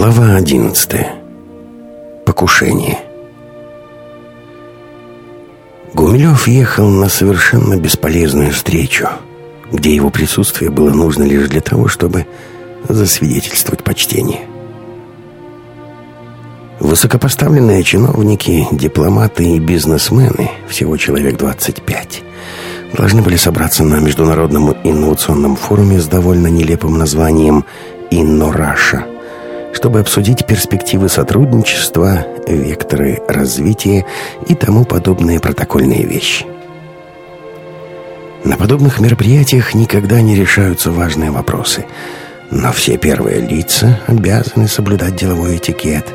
Глава одиннадцатая. Покушение. Гумилев ехал на совершенно бесполезную встречу, где его присутствие было нужно лишь для того, чтобы засвидетельствовать почтение. Высокопоставленные чиновники, дипломаты и бизнесмены, всего человек 25, должны были собраться на Международном инновационном форуме с довольно нелепым названием «Инно-Раша», чтобы обсудить перспективы сотрудничества, векторы развития и тому подобные протокольные вещи. На подобных мероприятиях никогда не решаются важные вопросы, но все первые лица обязаны соблюдать деловой этикет,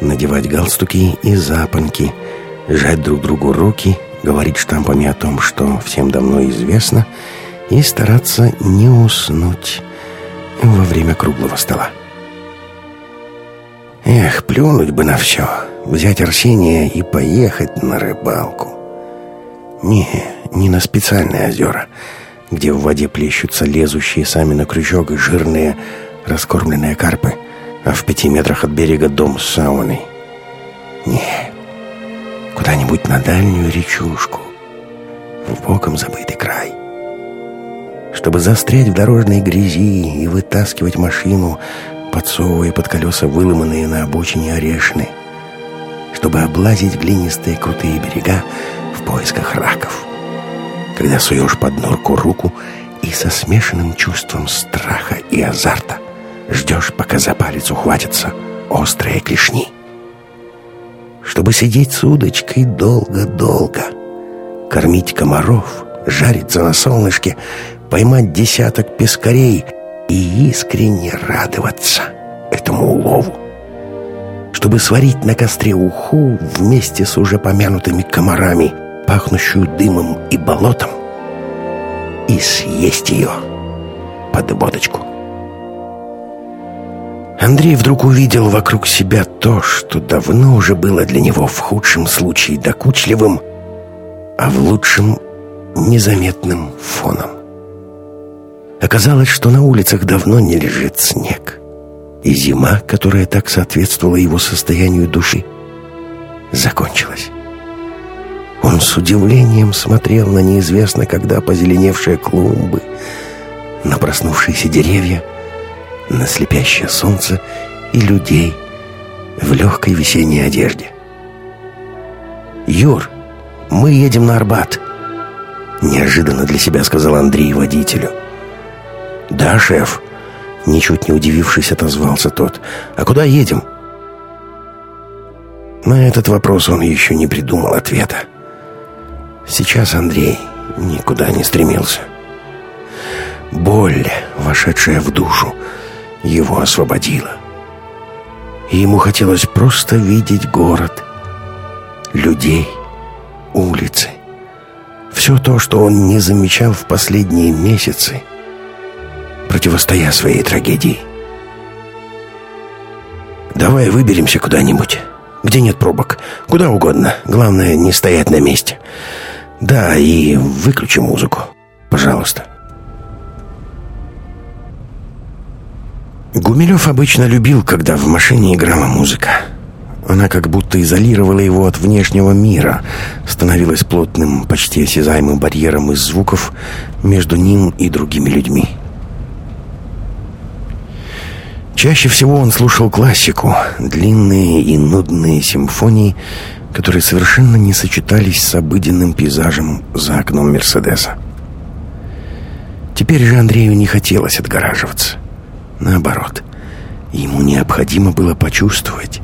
надевать галстуки и запонки, жать друг другу руки, говорить штампами о том, что всем давно известно, и стараться не уснуть во время круглого стола. Эх, плюнуть бы на все, взять Арсения и поехать на рыбалку. Не, не на специальные озера, где в воде плещутся лезущие сами на крючок жирные раскормленные карпы, а в пяти метрах от берега дом с сауной. Не, куда-нибудь на дальнюю речушку, в боком забытый край. Чтобы застрять в дорожной грязи и вытаскивать машину подсовывая под колеса выломанные на обочине орешины, чтобы облазить глинистые крутые берега в поисках раков. Когда суешь под норку руку и со смешанным чувством страха и азарта ждешь, пока за палец ухватятся острые клешни. Чтобы сидеть с удочкой долго-долго, кормить комаров, жариться на солнышке, поймать десяток пескарей и искренне радоваться этому улову. Чтобы сварить на костре уху вместе с уже помянутыми комарами, пахнущую дымом и болотом, и съесть ее под водочку. Андрей вдруг увидел вокруг себя то, что давно уже было для него в худшем случае докучливым, а в лучшем — незаметным фоном. Оказалось, что на улицах давно не лежит снег. И зима, которая так соответствовала его состоянию души, закончилась. Он с удивлением смотрел на неизвестно когда позеленевшие клумбы, на проснувшиеся деревья, на слепящее солнце и людей в легкой весенней одежде. «Юр, мы едем на Арбат», — неожиданно для себя сказал Андрей водителю — «Да, шеф», — ничуть не удивившись, отозвался тот. «А куда едем?» На этот вопрос он еще не придумал ответа. Сейчас Андрей никуда не стремился. Боль, вошедшая в душу, его освободила. И ему хотелось просто видеть город, людей, улицы. Все то, что он не замечал в последние месяцы — противостоя своей трагедии. «Давай выберемся куда-нибудь, где нет пробок, куда угодно. Главное, не стоять на месте. Да, и выключи музыку, пожалуйста». Гумилев обычно любил, когда в машине играла музыка. Она как будто изолировала его от внешнего мира, становилась плотным, почти осязаемым барьером из звуков между ним и другими людьми. Чаще всего он слушал классику, длинные и нудные симфонии, которые совершенно не сочетались с обыденным пейзажем за окном Мерседеса. Теперь же Андрею не хотелось отгораживаться. Наоборот, ему необходимо было почувствовать,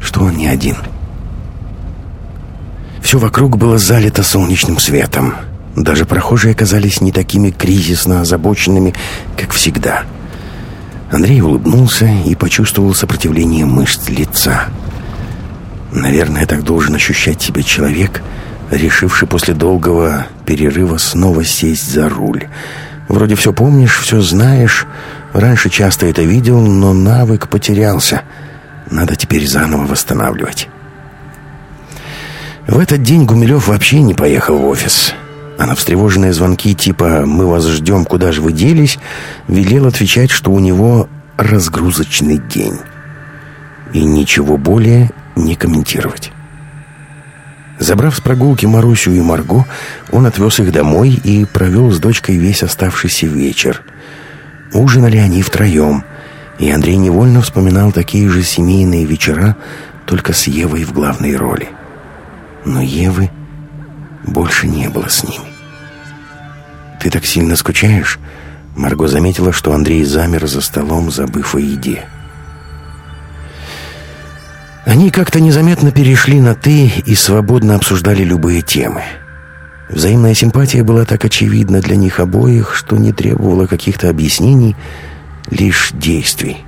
что он не один. Все вокруг было залито солнечным светом. Даже прохожие казались не такими кризисно озабоченными, как всегда — Андрей улыбнулся и почувствовал сопротивление мышц лица. Наверное, так должен ощущать себя человек, решивший после долгого перерыва снова сесть за руль. Вроде все помнишь, все знаешь. Раньше часто это видел, но навык потерялся. Надо теперь заново восстанавливать. В этот день Гумилев вообще не поехал в офис а на встревоженные звонки типа «Мы вас ждем, куда же вы делись?» велел отвечать, что у него разгрузочный день. и ничего более не комментировать. Забрав с прогулки Марусю и Марго, он отвез их домой и провел с дочкой весь оставшийся вечер. Ужинали они втроем, и Андрей невольно вспоминал такие же семейные вечера, только с Евой в главной роли. Но Евы больше не было с ними. «Ты так сильно скучаешь?» Марго заметила, что Андрей замер за столом, забыв о еде. Они как-то незаметно перешли на «ты» и свободно обсуждали любые темы. Взаимная симпатия была так очевидна для них обоих, что не требовала каких-то объяснений, лишь действий.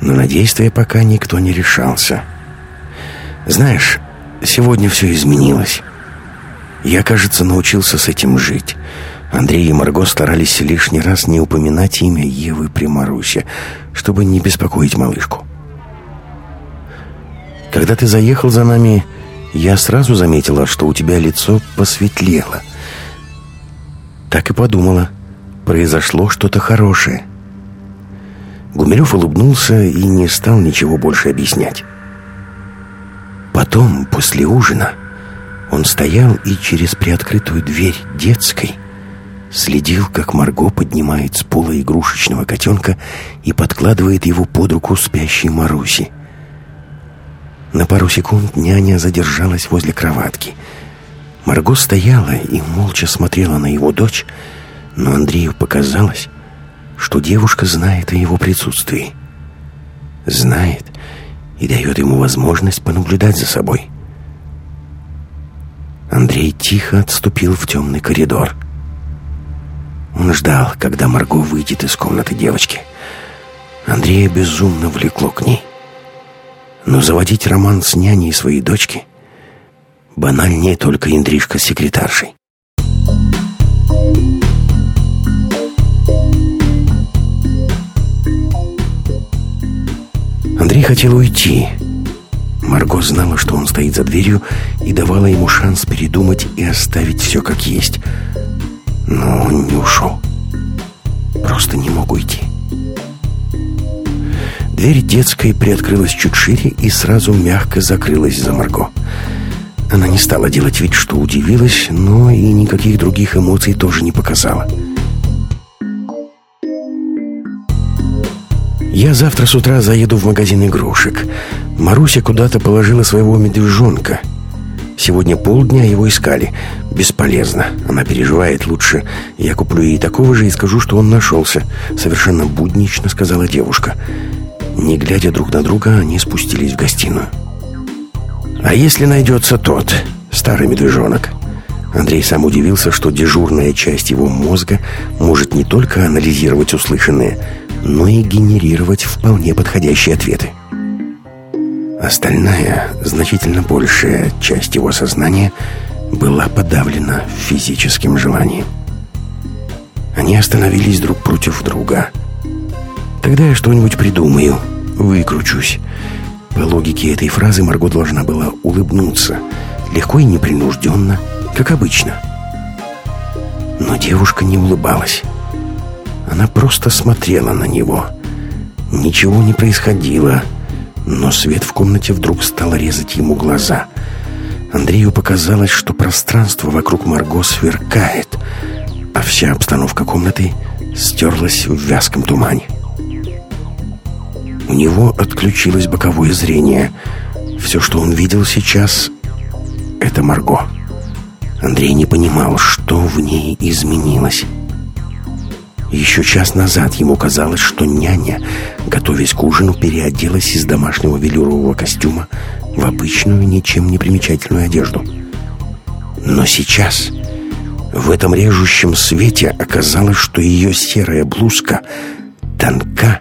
Но на действия пока никто не решался. «Знаешь, сегодня все изменилось. Я, кажется, научился с этим жить». Андрей и Марго старались лишний раз не упоминать имя Евы при Марусе, чтобы не беспокоить малышку. Когда ты заехал за нами, я сразу заметила, что у тебя лицо посветлело. Так и подумала, произошло что-то хорошее. Гумилев улыбнулся и не стал ничего больше объяснять. Потом, после ужина, он стоял и через приоткрытую дверь детской следил, как Марго поднимает с пола игрушечного котенка и подкладывает его под руку спящей Маруси. На пару секунд няня задержалась возле кроватки. Марго стояла и молча смотрела на его дочь, но Андрею показалось, что девушка знает о его присутствии. Знает и дает ему возможность понаблюдать за собой. Андрей тихо отступил в темный коридор. Он ждал, когда Марго выйдет из комнаты девочки. Андрея безумно влекло к ней. Но заводить роман с няней своей дочки банальнее только интрижка с секретаршей. Андрей хотел уйти. Марго знала, что он стоит за дверью и давала ему шанс передумать и оставить все как есть. Но он не ушел. Просто не мог уйти. Дверь детской приоткрылась чуть шире и сразу мягко закрылась за Марго. Она не стала делать вид, что удивилась, но и никаких других эмоций тоже не показала. «Я завтра с утра заеду в магазин игрушек. Маруся куда-то положила своего медвежонка. Сегодня полдня его искали. Бесполезно. Она переживает лучше. Я куплю ей такого же и скажу, что он нашелся. Совершенно буднично сказала девушка. Не глядя друг на друга, они спустились в гостиную. «А если найдется тот, старый медвежонок?» Андрей сам удивился, что дежурная часть его мозга может не только анализировать услышанное, но и генерировать вполне подходящие ответы. Остальная, значительно большая часть его сознания была подавлена физическим желанием. Они остановились друг против друга – Тогда я что-нибудь придумаю, выкручусь. По логике этой фразы Марго должна была улыбнуться. Легко и непринужденно, как обычно. Но девушка не улыбалась. Она просто смотрела на него. Ничего не происходило, но свет в комнате вдруг стал резать ему глаза. Андрею показалось, что пространство вокруг Марго сверкает, а вся обстановка комнаты стерлась в вязком тумане. У него отключилось боковое зрение. Все, что он видел сейчас, это Марго. Андрей не понимал, что в ней изменилось. Еще час назад ему казалось, что няня, готовясь к ужину, переоделась из домашнего велюрового костюма в обычную, ничем не примечательную одежду. Но сейчас, в этом режущем свете, оказалось, что ее серая блузка тонка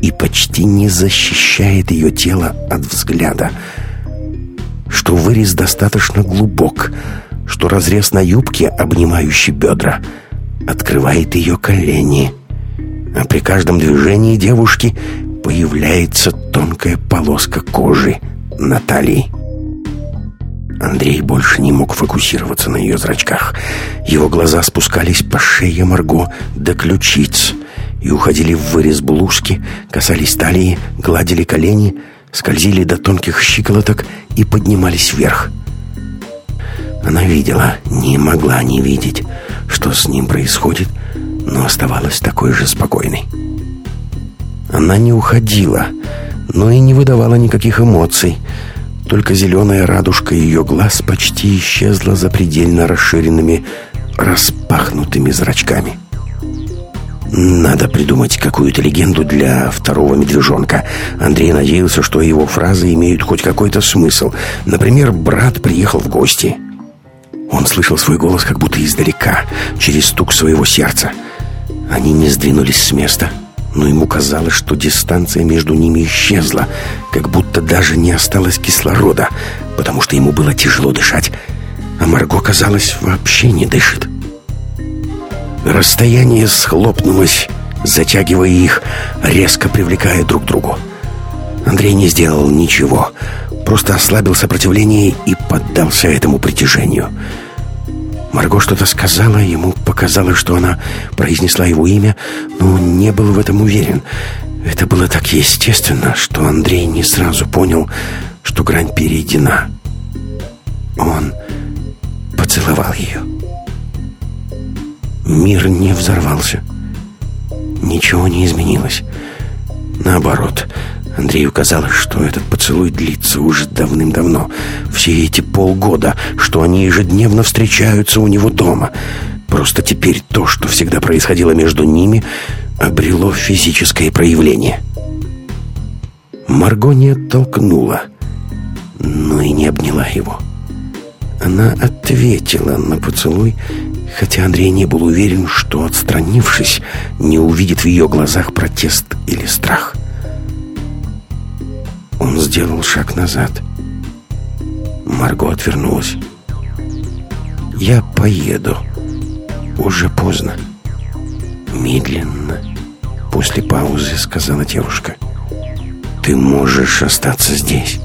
и почти не защищает ее тело от взгляда. Что вырез достаточно глубок, что разрез на юбке, обнимающий бедра, открывает ее колени. А при каждом движении девушки появляется тонкая полоска кожи на талии. Андрей больше не мог фокусироваться на ее зрачках. Его глаза спускались по шее Марго до ключиц и уходили в вырез блузки, касались талии, гладили колени, скользили до тонких щиколоток и поднимались вверх. Она видела, не могла не видеть, что с ним происходит, но оставалась такой же спокойной. Она не уходила, но и не выдавала никаких эмоций. Только зеленая радужка ее глаз почти исчезла за предельно расширенными, распахнутыми зрачками. Надо придумать какую-то легенду для второго медвежонка. Андрей надеялся, что его фразы имеют хоть какой-то смысл. Например, брат приехал в гости. Он слышал свой голос как будто издалека, через стук своего сердца. Они не сдвинулись с места, но ему казалось, что дистанция между ними исчезла, как будто даже не осталось кислорода, потому что ему было тяжело дышать, а Марго, казалось, вообще не дышит. Расстояние схлопнулось, затягивая их, резко привлекая друг к другу. Андрей не сделал ничего, просто ослабил сопротивление и поддался этому притяжению — Марго что-то сказала, ему показалось, что она произнесла его имя, но он не был в этом уверен. Это было так естественно, что Андрей не сразу понял, что грань перейдена. Он поцеловал ее. Мир не взорвался. Ничего не изменилось. Наоборот, Андрею казалось, что этот поцелуй длится уже давным-давно. Все эти полгода, что они ежедневно встречаются у него дома. Просто теперь то, что всегда происходило между ними, обрело физическое проявление. Марго не оттолкнула, но и не обняла его. Она ответила на поцелуй, хотя Андрей не был уверен, что, отстранившись, не увидит в ее глазах протест или страх. — он сделал шаг назад. Марго отвернулась. «Я поеду. Уже поздно». «Медленно», — после паузы сказала девушка. «Ты можешь остаться здесь».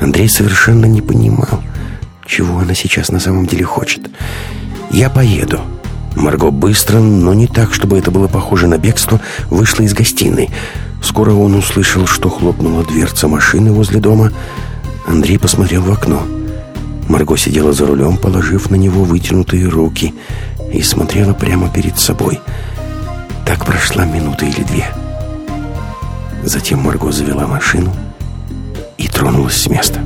Андрей совершенно не понимал, чего она сейчас на самом деле хочет. «Я поеду». Марго быстро, но не так, чтобы это было похоже на бегство, вышла из гостиной — Скоро он услышал, что хлопнула дверца машины возле дома. Андрей посмотрел в окно. Марго сидела за рулем, положив на него вытянутые руки, и смотрела прямо перед собой. Так прошла минута или две. Затем Марго завела машину и тронулась с места.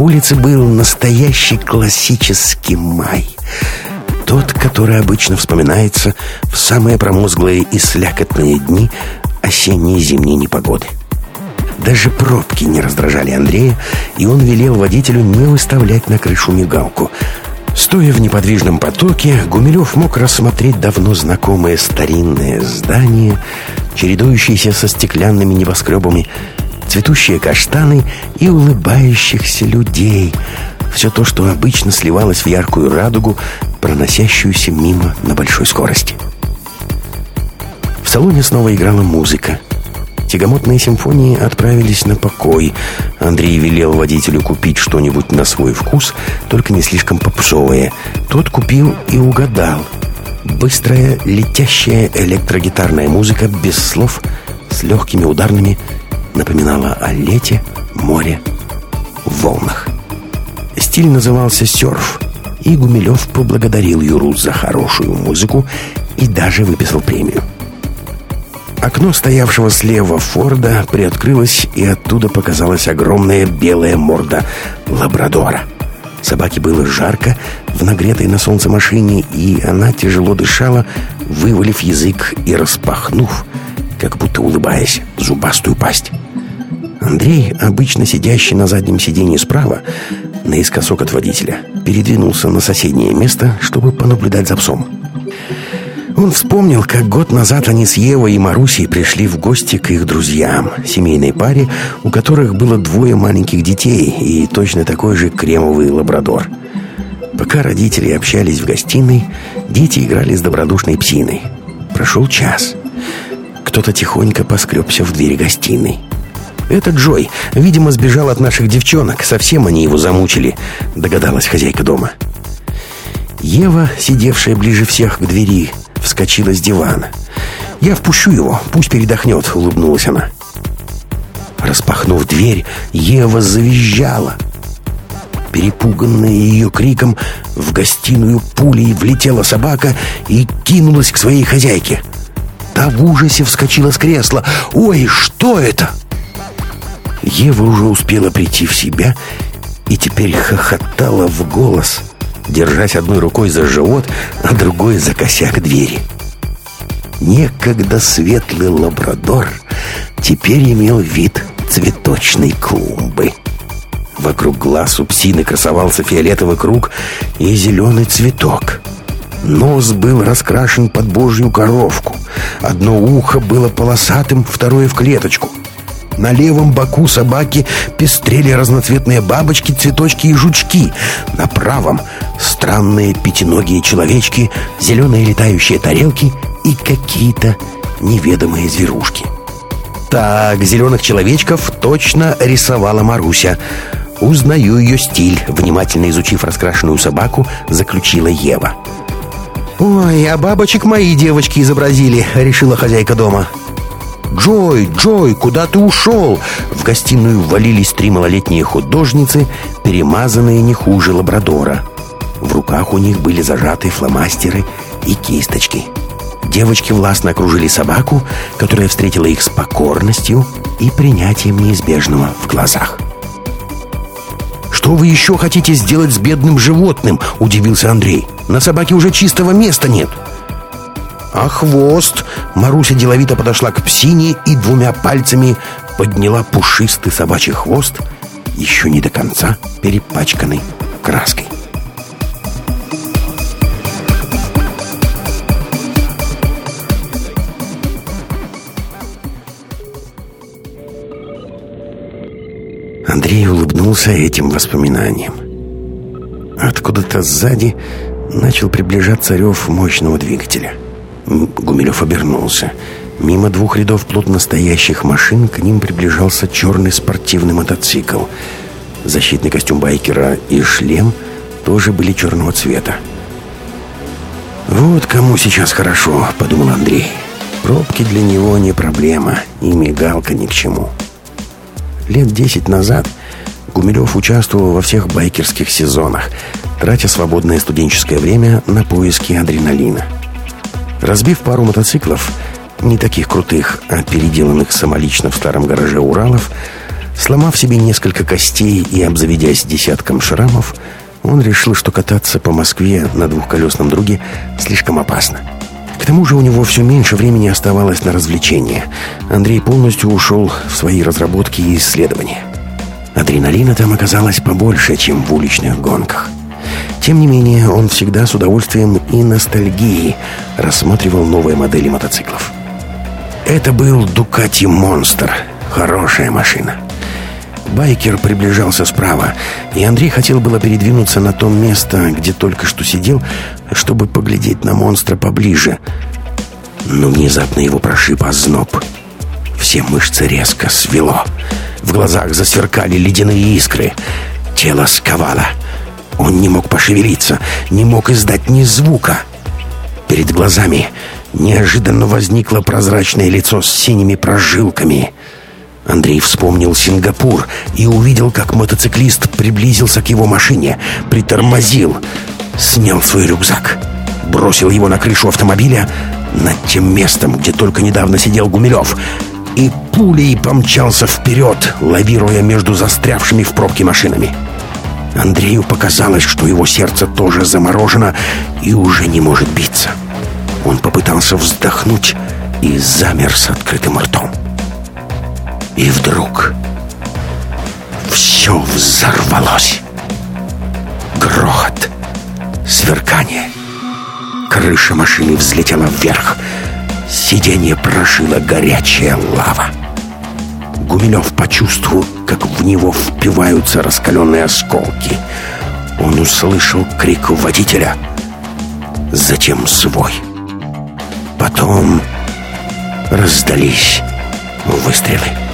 Улице был настоящий классический май. Тот, который обычно вспоминается в самые промозглые и слякотные дни осенней и зимней непогоды. Даже пробки не раздражали Андрея, и он велел водителю не выставлять на крышу мигалку. Стоя в неподвижном потоке, Гумилев мог рассмотреть давно знакомые старинные здания, чередующиеся со стеклянными небоскребами, цветущие каштаны и улыбающихся людей. Все то, что обычно сливалось в яркую радугу, проносящуюся мимо на большой скорости. В салоне снова играла музыка. Тягомотные симфонии отправились на покой. Андрей велел водителю купить что-нибудь на свой вкус, только не слишком попсовое. Тот купил и угадал. Быстрая, летящая электрогитарная музыка без слов, с легкими ударными напоминала о лете, море, волнах. Стиль назывался «Серф», и Гумилев поблагодарил Юру за хорошую музыку и даже выписал премию. Окно стоявшего слева Форда приоткрылось, и оттуда показалась огромная белая морда лабрадора. Собаке было жарко в нагретой на солнце машине, и она тяжело дышала, вывалив язык и распахнув, как будто улыбаясь, зубастую пасть. Андрей, обычно сидящий на заднем сиденье справа, наискосок от водителя, передвинулся на соседнее место, чтобы понаблюдать за псом. Он вспомнил, как год назад они с Евой и Марусей пришли в гости к их друзьям, семейной паре, у которых было двое маленьких детей и точно такой же кремовый лабрадор. Пока родители общались в гостиной, дети играли с добродушной псиной. Прошел час. Кто-то тихонько поскребся в двери гостиной. «Это Джой. Видимо, сбежал от наших девчонок. Совсем они его замучили», — догадалась хозяйка дома. Ева, сидевшая ближе всех к двери, вскочила с дивана. «Я впущу его, пусть передохнет», — улыбнулась она. Распахнув дверь, Ева завизжала. Перепуганная ее криком, в гостиную пулей влетела собака и кинулась к своей хозяйке. Та в ужасе вскочила с кресла. «Ой, что это?» Ева уже успела прийти в себя и теперь хохотала в голос, держась одной рукой за живот, а другой за косяк двери. Некогда светлый лабрадор теперь имел вид цветочной клумбы. Вокруг глаз у псины красовался фиолетовый круг и зеленый цветок. Нос был раскрашен под божью коровку. Одно ухо было полосатым, второе в клеточку. На левом боку собаки пестрели разноцветные бабочки, цветочки и жучки. На правом — странные пятиногие человечки, зеленые летающие тарелки и какие-то неведомые зверушки. Так, зеленых человечков точно рисовала Маруся — «Узнаю ее стиль», — внимательно изучив раскрашенную собаку, заключила Ева. «Ой, а бабочек мои девочки изобразили», — решила хозяйка дома. «Джой, Джой, куда ты ушел?» В гостиную ввалились три малолетние художницы, перемазанные не хуже лабрадора. В руках у них были зажаты фломастеры и кисточки. Девочки властно окружили собаку, которая встретила их с покорностью и принятием неизбежного в глазах. «Что вы еще хотите сделать с бедным животным?» — удивился Андрей. «На собаке уже чистого места нет». «А хвост?» Маруся деловито подошла к псине и двумя пальцами подняла пушистый собачий хвост, еще не до конца перепачканный краской. Андрей улыбнулся этим воспоминаниям. Откуда-то сзади начал приближаться рев мощного двигателя. Гумилев обернулся. Мимо двух рядов плотно стоящих машин к ним приближался черный спортивный мотоцикл. Защитный костюм байкера и шлем тоже были черного цвета. «Вот кому сейчас хорошо», — подумал Андрей. «Пробки для него не проблема, и мигалка ни к чему». Лет десять назад Гумилев участвовал во всех байкерских сезонах, тратя свободное студенческое время на поиски адреналина. Разбив пару мотоциклов, не таких крутых, а переделанных самолично в старом гараже Уралов, сломав себе несколько костей и обзаведясь десятком шрамов, он решил, что кататься по Москве на двухколесном друге слишком опасно. К тому же у него все меньше времени оставалось на развлечения. Андрей полностью ушел в свои разработки и исследования. Адреналина там оказалось побольше, чем в уличных гонках. Тем не менее, он всегда с удовольствием и ностальгией рассматривал новые модели мотоциклов. Это был Ducati Monster. Хорошая машина. Байкер приближался справа, и Андрей хотел было передвинуться на то место, где только что сидел, чтобы поглядеть на монстра поближе. Но внезапно его прошиб озноб. Все мышцы резко свело. В глазах засверкали ледяные искры. Тело сковало. Он не мог пошевелиться, не мог издать ни звука. Перед глазами неожиданно возникло прозрачное лицо с синими прожилками — Андрей вспомнил Сингапур и увидел, как мотоциклист приблизился к его машине, притормозил, снял свой рюкзак, бросил его на крышу автомобиля над тем местом, где только недавно сидел Гумилев, и пулей помчался вперед, лавируя между застрявшими в пробке машинами. Андрею показалось, что его сердце тоже заморожено и уже не может биться. Он попытался вздохнуть и замер с открытым ртом. И вдруг все взорвалось. Грохот, сверкание. Крыша машины взлетела вверх. Сиденье прожило горячая лава. Гумилев почувствовал, как в него впиваются раскаленные осколки. Он услышал крик водителя. Затем свой. Потом раздались выстрелы.